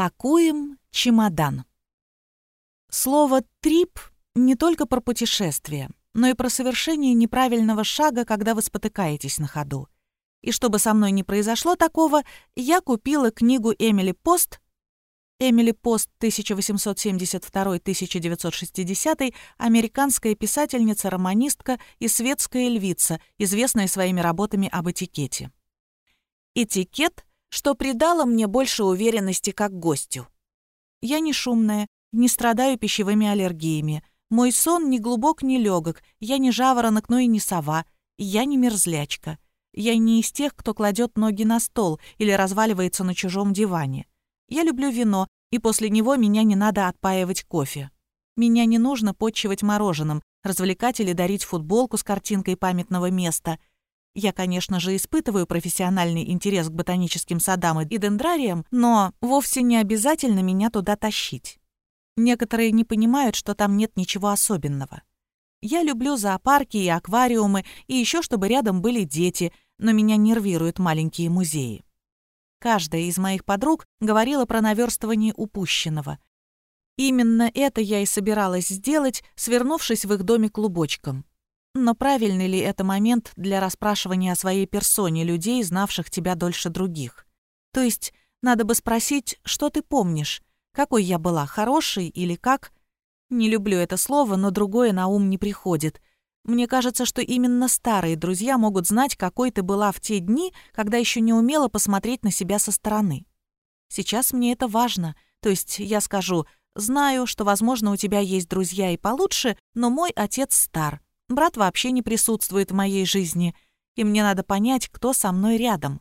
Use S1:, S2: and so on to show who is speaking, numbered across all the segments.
S1: Пакуем чемодан. Слово «трип» не только про путешествие, но и про совершение неправильного шага, когда вы спотыкаетесь на ходу. И чтобы со мной не произошло такого, я купила книгу Эмили Пост Эмили Пост, 1872-1960, американская писательница, романистка и светская львица, известная своими работами об этикете. Этикет, что придало мне больше уверенности как гостю. Я не шумная, не страдаю пищевыми аллергиями. Мой сон ни глубок, ни легок. Я не жаворонок, но и не сова. Я не мерзлячка. Я не из тех, кто кладет ноги на стол или разваливается на чужом диване. Я люблю вино, и после него меня не надо отпаивать кофе. Меня не нужно подчивать мороженым, развлекать или дарить футболку с картинкой памятного места — я, конечно же, испытываю профессиональный интерес к ботаническим садам и дендрариям, но вовсе не обязательно меня туда тащить. Некоторые не понимают, что там нет ничего особенного. Я люблю зоопарки и аквариумы, и еще чтобы рядом были дети, но меня нервируют маленькие музеи. Каждая из моих подруг говорила про наверстывание упущенного. Именно это я и собиралась сделать, свернувшись в их доме клубочком. Но правильный ли это момент для расспрашивания о своей персоне людей, знавших тебя дольше других? То есть, надо бы спросить, что ты помнишь? Какой я была, хороший или как? Не люблю это слово, но другое на ум не приходит. Мне кажется, что именно старые друзья могут знать, какой ты была в те дни, когда еще не умела посмотреть на себя со стороны. Сейчас мне это важно. То есть я скажу, знаю, что, возможно, у тебя есть друзья и получше, но мой отец стар. Брат вообще не присутствует в моей жизни, и мне надо понять, кто со мной рядом.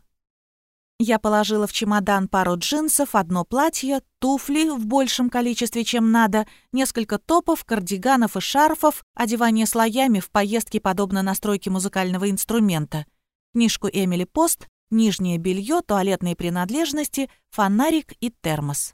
S1: Я положила в чемодан пару джинсов, одно платье, туфли в большем количестве, чем надо, несколько топов, кардиганов и шарфов, одевание слоями в поездке подобно настройке музыкального инструмента, книжку Эмили Пост, нижнее белье, туалетные принадлежности, фонарик и термос.